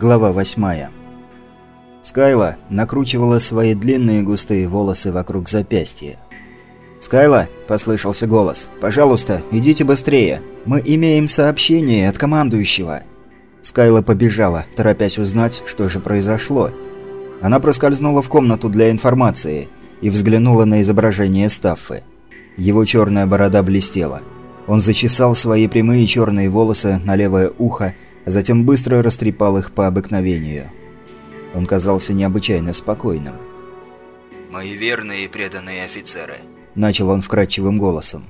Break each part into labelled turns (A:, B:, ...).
A: Глава 8. Скайла накручивала свои длинные густые волосы вокруг запястья. «Скайла!» – послышался голос. «Пожалуйста, идите быстрее. Мы имеем сообщение от командующего». Скайла побежала, торопясь узнать, что же произошло. Она проскользнула в комнату для информации и взглянула на изображение Стаффы. Его черная борода блестела. Он зачесал свои прямые черные волосы на левое ухо затем быстро растрепал их по обыкновению. Он казался необычайно спокойным.
B: «Мои верные и преданные офицеры», –
A: начал он вкрадчивым голосом.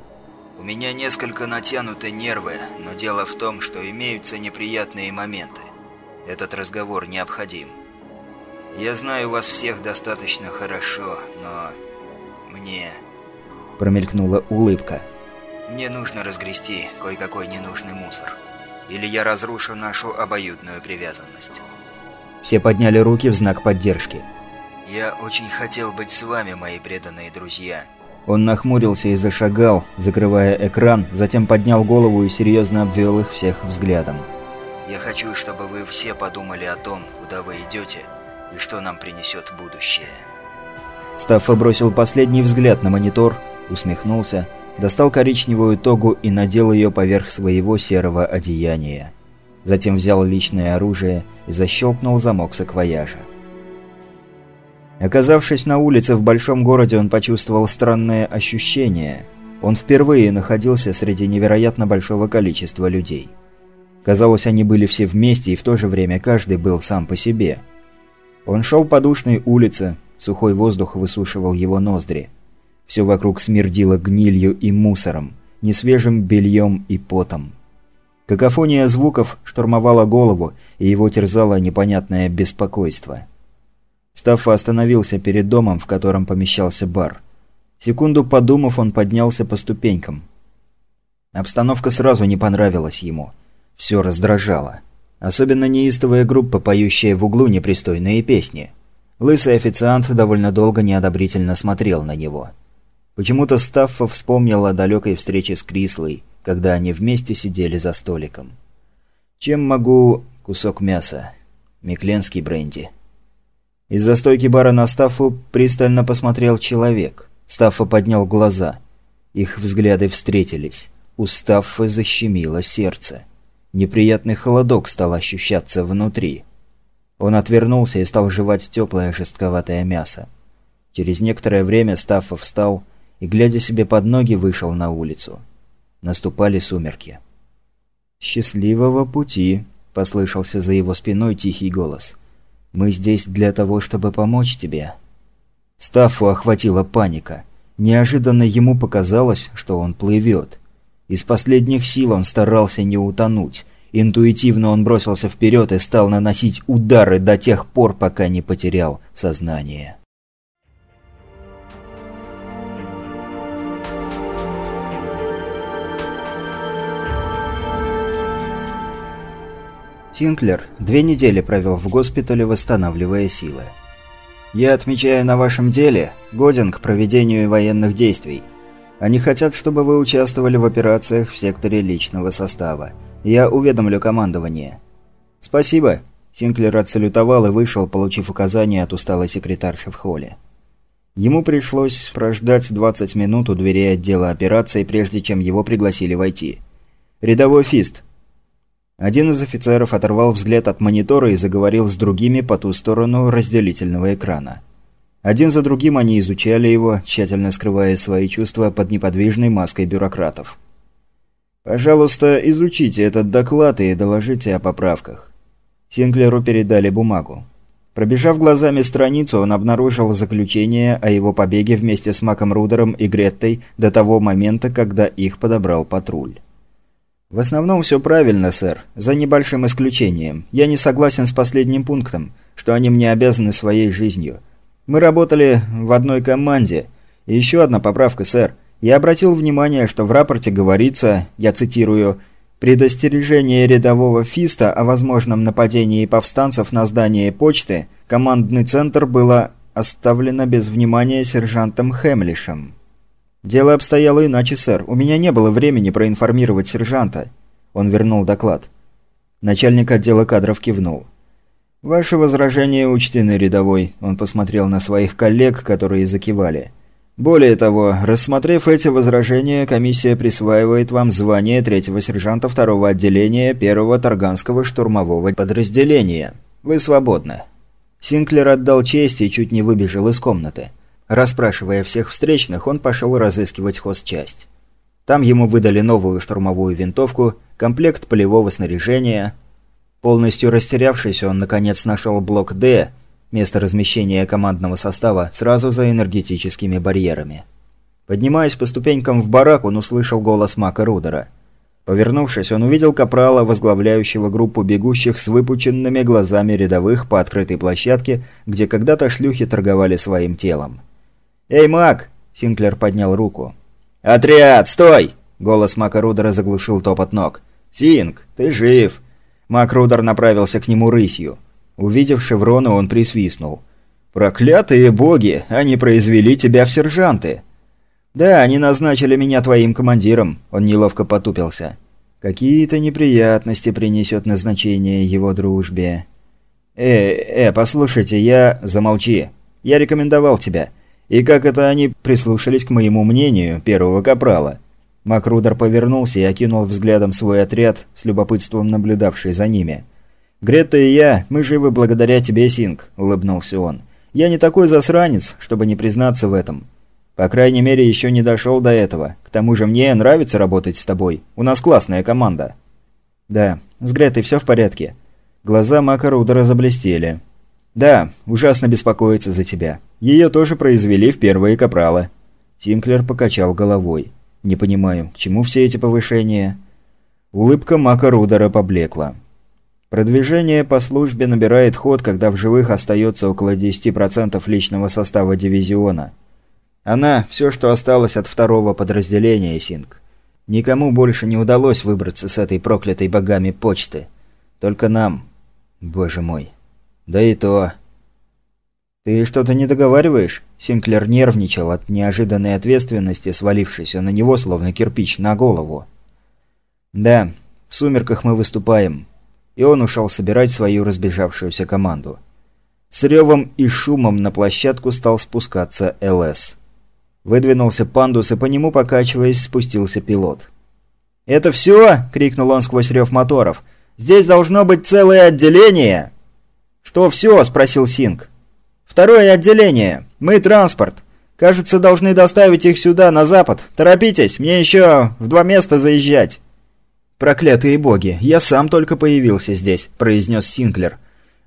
B: «У меня несколько натянуты нервы, но дело в том, что имеются неприятные моменты. Этот разговор необходим. Я знаю вас всех достаточно хорошо, но... мне...»
A: Промелькнула улыбка.
B: «Мне нужно разгрести кое-какой ненужный мусор» или я разрушу нашу обоюдную привязанность.
A: Все подняли руки в знак поддержки.
B: Я очень хотел быть с вами, мои преданные друзья.
A: Он нахмурился и зашагал, закрывая экран, затем поднял голову и серьезно обвел их всех взглядом.
B: Я хочу, чтобы вы все подумали о том, куда вы идете и что нам принесет будущее.
A: Стаффа бросил последний взгляд на монитор, усмехнулся достал коричневую тогу и надел ее поверх своего серого одеяния. Затем взял личное оружие и защелкнул замок саквояжа. Оказавшись на улице в большом городе, он почувствовал странное ощущение. Он впервые находился среди невероятно большого количества людей. Казалось, они были все вместе, и в то же время каждый был сам по себе. Он шел по душной улице, сухой воздух высушивал его ноздри. Все вокруг смердило гнилью и мусором, несвежим бельем и потом. Какофония звуков штурмовала голову, и его терзало непонятное беспокойство. Стаффа остановился перед домом, в котором помещался бар. Секунду подумав, он поднялся по ступенькам. Обстановка сразу не понравилась ему. Все раздражало. Особенно неистовая группа, поющая в углу непристойные песни. Лысый официант довольно долго неодобрительно смотрел на него. Почему-то Стаффа вспомнил о далекой встрече с Крислой, когда они вместе сидели за столиком. «Чем могу...» «Кусок мяса. Микленский бренди». Из-за стойки бара на Стаффу пристально посмотрел человек. Стаффа поднял глаза. Их взгляды встретились. У Стаффы защемило сердце. Неприятный холодок стал ощущаться внутри. Он отвернулся и стал жевать теплое жестковатое мясо. Через некоторое время Стаффа встал и, глядя себе под ноги, вышел на улицу. Наступали сумерки. «Счастливого пути!» – послышался за его спиной тихий голос. «Мы здесь для того, чтобы помочь тебе». Стаффу охватила паника. Неожиданно ему показалось, что он плывет. Из последних сил он старался не утонуть. Интуитивно он бросился вперед и стал наносить удары до тех пор, пока не потерял сознание. Синклер две недели провел в госпитале, восстанавливая силы. «Я отмечаю на вашем деле, годен к проведению военных действий. Они хотят, чтобы вы участвовали в операциях в секторе личного состава. Я уведомлю командование». «Спасибо», – Синклер отсалютовал и вышел, получив указание от усталой секретарши в холле. Ему пришлось прождать 20 минут у дверей отдела операций, прежде чем его пригласили войти. «Рядовой Фист, один из офицеров оторвал взгляд от монитора и заговорил с другими по ту сторону разделительного экрана. Один за другим они изучали его, тщательно скрывая свои чувства под неподвижной маской бюрократов. «Пожалуйста, изучите этот доклад и доложите о поправках». Синклеру передали бумагу. Пробежав глазами страницу, он обнаружил заключение о его побеге вместе с Маком Рудером и Греттой до того момента, когда их подобрал патруль. «В основном все правильно, сэр, за небольшим исключением. Я не согласен с последним пунктом, что они мне обязаны своей жизнью. Мы работали в одной команде. И еще одна поправка, сэр. Я обратил внимание, что в рапорте говорится, я цитирую, «Предостережение рядового Фиста о возможном нападении повстанцев на здание почты, командный центр было оставлено без внимания сержантом Хемлишем». «Дело обстояло иначе, сэр. У меня не было времени проинформировать сержанта». Он вернул доклад. Начальник отдела кадров кивнул. «Ваши возражения учтены, рядовой», – он посмотрел на своих коллег, которые закивали. «Более того, рассмотрев эти возражения, комиссия присваивает вам звание третьего сержанта второго отделения первого Тарганского штурмового подразделения. Вы свободны». Синклер отдал честь и чуть не выбежал из комнаты. Расспрашивая всех встречных, он пошел разыскивать хозчасть. Там ему выдали новую штурмовую винтовку, комплект полевого снаряжения – Полностью растерявшись, он наконец нашел блок «Д», место размещения командного состава, сразу за энергетическими барьерами. Поднимаясь по ступенькам в барак, он услышал голос Мака Рудера. Повернувшись, он увидел капрала, возглавляющего группу бегущих с выпученными глазами рядовых по открытой площадке, где когда-то шлюхи торговали своим телом. «Эй, Мак!» – Синклер поднял руку. «Отряд, стой!» – голос Мака Рудера заглушил топот ног. «Синг, ты жив!» Макрудер направился к нему рысью. Увидев шеврона, он присвистнул. «Проклятые боги! Они произвели тебя в сержанты!» «Да, они назначили меня твоим командиром», – он неловко потупился. «Какие-то неприятности принесет назначение его дружбе». «Э, э, послушайте, я...» «Замолчи. Я рекомендовал тебя. И как это они прислушались к моему мнению, первого капрала?» Макрудер повернулся и окинул взглядом свой отряд, с любопытством наблюдавший за ними. «Гретта и я, мы живы благодаря тебе, Синг», – улыбнулся он. «Я не такой засранец, чтобы не признаться в этом. По крайней мере, еще не дошел до этого. К тому же мне нравится работать с тобой. У нас классная команда». «Да, с Гретой все в порядке». Глаза Макрудера заблестели. «Да, ужасно беспокоиться за тебя. Ее тоже произвели в первые капралы». Синклер покачал головой. Не понимаю, к чему все эти повышения? Улыбка Мака Рудера поблекла. Продвижение по службе набирает ход, когда в живых остается около 10% личного состава дивизиона. Она – все, что осталось от второго подразделения Синг. Никому больше не удалось выбраться с этой проклятой богами почты. Только нам. Боже мой. Да и то. «Ты что-то не договариваешь?» Синклер нервничал от неожиданной ответственности, свалившейся на него, словно кирпич, на голову. «Да, в сумерках мы выступаем». И он ушел собирать свою разбежавшуюся команду. С ревом и шумом на площадку стал спускаться ЛС. Выдвинулся пандус, и по нему, покачиваясь, спустился пилот. «Это все?» – крикнул он сквозь рев моторов. «Здесь должно быть целое отделение!» «Что все?» – спросил Синг. «Второе отделение. Мы транспорт. Кажется, должны доставить их сюда, на запад. Торопитесь, мне еще в два места заезжать». «Проклятые боги, я сам только появился здесь», – произнес Синклер.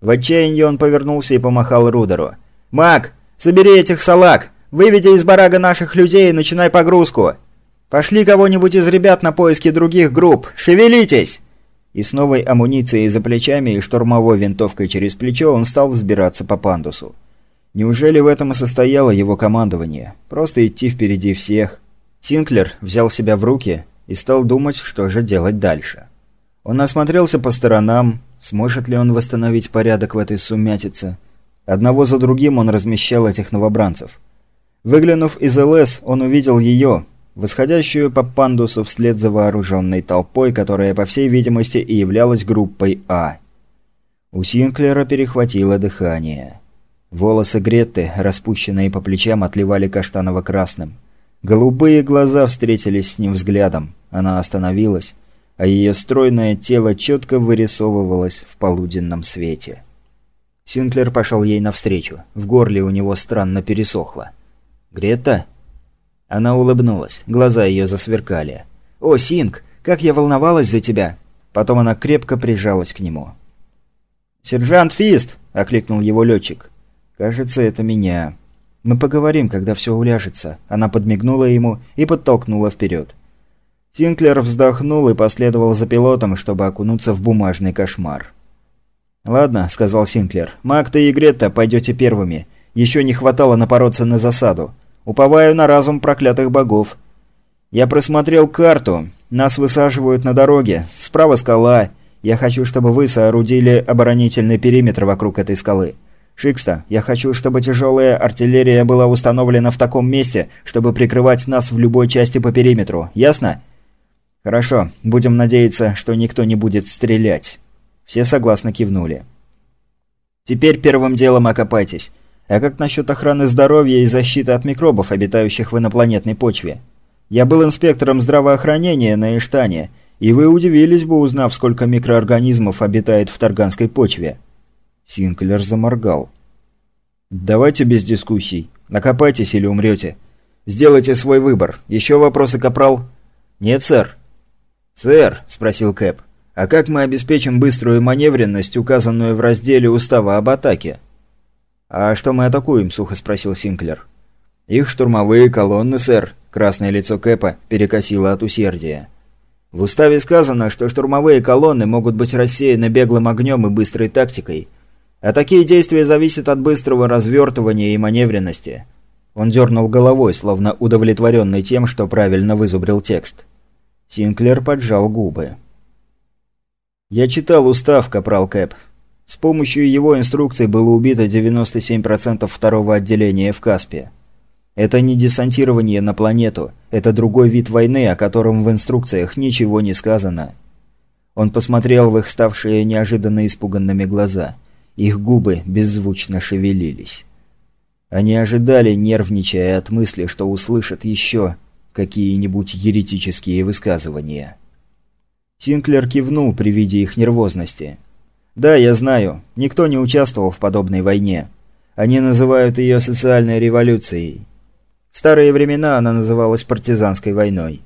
A: В отчаянии он повернулся и помахал Рудеру. «Мак, собери этих салаг! Выведи из барага наших людей и начинай погрузку! Пошли кого-нибудь из ребят на поиски других групп! Шевелитесь!» И с новой амуницией за плечами и штурмовой винтовкой через плечо он стал взбираться по пандусу. Неужели в этом и состояло его командование? Просто идти впереди всех. Синклер взял себя в руки и стал думать, что же делать дальше. Он осмотрелся по сторонам, сможет ли он восстановить порядок в этой сумятице. Одного за другим он размещал этих новобранцев. Выглянув из ЛС, он увидел ее, восходящую по пандусу вслед за вооруженной толпой, которая, по всей видимости, и являлась группой А. У Синклера перехватило дыхание. Волосы Гретты, распущенные по плечам, отливали каштаново-красным. Голубые глаза встретились с ним взглядом. Она остановилась, а ее стройное тело четко вырисовывалось в полуденном свете. Синклер пошел ей навстречу. В горле у него странно пересохло. «Грета?» Она улыбнулась. Глаза ее засверкали. «О, Синг, как я волновалась за тебя!» Потом она крепко прижалась к нему. «Сержант Фист!» – окликнул его летчик. «Кажется, это меня. Мы поговорим, когда все уляжется». Она подмигнула ему и подтолкнула вперед. Синклер вздохнул и последовал за пилотом, чтобы окунуться в бумажный кошмар. «Ладно», — сказал Синклер. «Мак, ты и Гретта пойдете первыми. Еще не хватало напороться на засаду. Уповаю на разум проклятых богов. Я просмотрел карту. Нас высаживают на дороге. Справа скала. Я хочу, чтобы вы соорудили оборонительный периметр вокруг этой скалы. «Шикста, я хочу, чтобы тяжелая артиллерия была установлена в таком месте, чтобы прикрывать нас в любой части по периметру. Ясно?» «Хорошо. Будем надеяться, что никто не будет стрелять». Все согласно кивнули. Теперь первым делом окопайтесь. А как насчет охраны здоровья и защиты от микробов, обитающих в инопланетной почве? Я был инспектором здравоохранения на Иштане, и вы удивились бы, узнав, сколько микроорганизмов обитает в Тарганской почве». Синклер заморгал. «Давайте без дискуссий. Накопайтесь или умрете. Сделайте свой выбор. Еще вопросы, Капрал?» «Нет, сэр». «Сэр», — спросил Кэп, — «а как мы обеспечим быструю маневренность, указанную в разделе устава об атаке?» «А что мы атакуем?» – сухо спросил Синклер. «Их штурмовые колонны, сэр», – красное лицо Кэпа перекосило от усердия. «В уставе сказано, что штурмовые колонны могут быть рассеяны беглым огнем и быстрой тактикой, а такие действия зависят от быстрого развертывания и маневренности». Он дернул головой, словно удовлетворенный тем, что правильно вызубрил текст. Синклер поджал губы. «Я читал устав, капрал Кэп. С помощью его инструкций было убито 97% второго отделения в Каспе. Это не десантирование на планету, это другой вид войны, о котором в инструкциях ничего не сказано. Он посмотрел в их ставшие неожиданно испуганными глаза. Их губы беззвучно шевелились. Они ожидали, нервничая от мысли, что услышат еще какие-нибудь еретические высказывания. Синклер кивнул при виде их нервозности. Да, я знаю. Никто не участвовал в подобной войне. Они называют ее социальной революцией. В старые времена она называлась партизанской войной.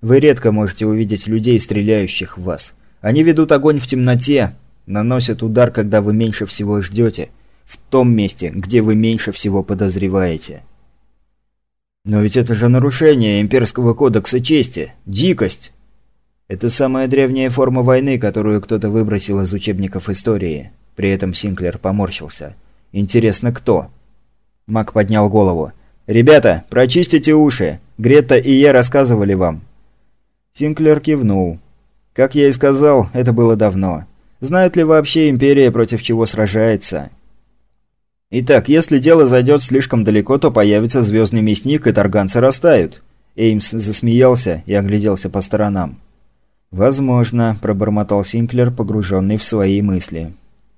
A: Вы редко можете увидеть людей, стреляющих в вас. Они ведут огонь в темноте, наносят удар, когда вы меньше всего ждете, в том месте, где вы меньше всего подозреваете. Но ведь это же нарушение имперского кодекса чести, дикость. Это самая древняя форма войны, которую кто-то выбросил из учебников истории. При этом Синклер поморщился. Интересно, кто? Мак поднял голову. «Ребята, прочистите уши. Грета и я рассказывали вам». Синклер кивнул. «Как я и сказал, это было давно. Знает ли вообще Империя, против чего сражается?» «Итак, если дело зайдет слишком далеко, то появится Звездный Мясник, и тарганцы растают». Эймс засмеялся и огляделся по сторонам. «Возможно», – пробормотал Синклер, погруженный в свои мысли.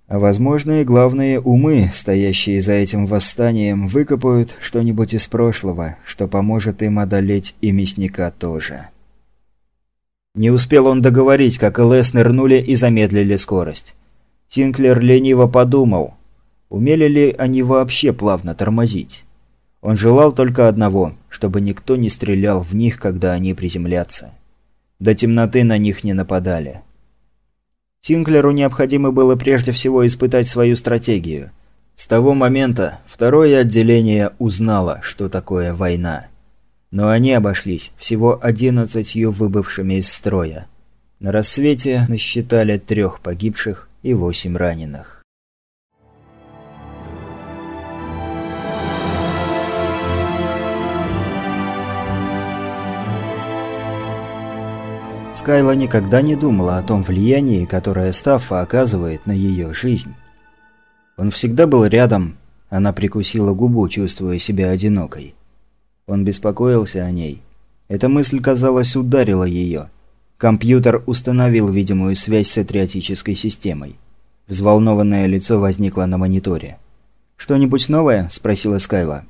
A: «А возможно и главные умы, стоящие за этим восстанием, выкопают что-нибудь из прошлого, что поможет им одолеть и мясника тоже». Не успел он договорить, как ЛС нырнули и замедлили скорость. Синклер лениво подумал, умели ли они вообще плавно тормозить. Он желал только одного, чтобы никто не стрелял в них, когда они приземлятся. До темноты на них не нападали. Синклеру необходимо было прежде всего испытать свою стратегию. С того момента второе отделение узнало, что такое война. Но они обошлись всего одиннадцатью выбывшими из строя. На рассвете насчитали трех погибших и восемь раненых. Скайла никогда не думала о том влиянии, которое Стаффа оказывает на ее жизнь. Он всегда был рядом, она прикусила губу, чувствуя себя одинокой. Он беспокоился о ней. Эта мысль, казалось, ударила ее. Компьютер установил видимую связь с атриотической системой. Взволнованное лицо возникло на мониторе. «Что-нибудь новое?» – спросила Скайла.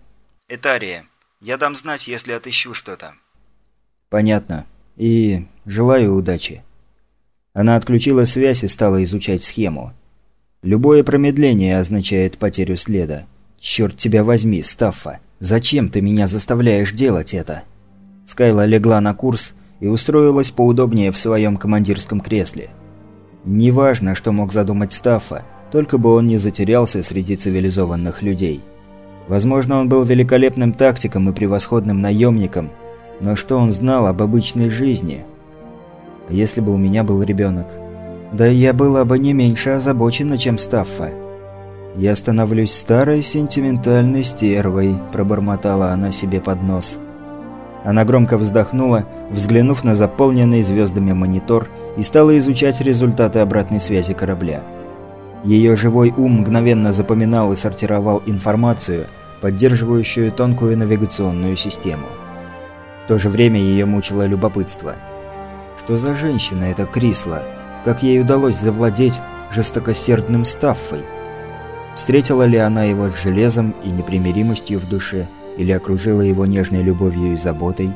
B: «Этария. Я дам знать, если отыщу что-то».
A: «Понятно. И желаю удачи». Она отключила связь и стала изучать схему. Любое промедление означает потерю следа. «Черт тебя возьми, Стаффа! Зачем ты меня заставляешь делать это?» Скайла легла на курс и устроилась поудобнее в своем командирском кресле. Неважно, что мог задумать Стаффа, только бы он не затерялся среди цивилизованных людей. Возможно, он был великолепным тактиком и превосходным наемником – но что он знал об обычной жизни? Если бы у меня был ребенок. Да я была бы не меньше озабочена, чем Стаффа. «Я становлюсь старой сентиментальной стервой», – пробормотала она себе под нос. Она громко вздохнула, взглянув на заполненный звездами монитор и стала изучать результаты обратной связи корабля. Ее живой ум мгновенно запоминал и сортировал информацию, поддерживающую тонкую навигационную систему. В то же время ее мучило любопытство. Что за женщина эта Крисла? Как ей удалось завладеть жестокосердным Стаффой? Встретила ли она его с железом и непримиримостью в душе, или окружила его нежной любовью и заботой?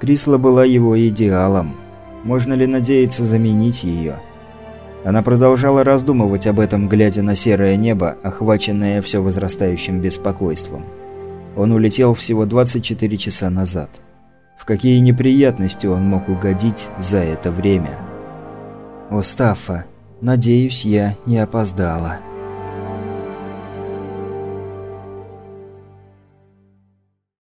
A: Крисла была его идеалом. Можно ли надеяться заменить ее? Она продолжала раздумывать об этом, глядя на серое небо, охваченное все возрастающим беспокойством. Он улетел всего 24 часа назад. В какие неприятности он мог угодить за это время? «О, надеюсь, я не опоздала».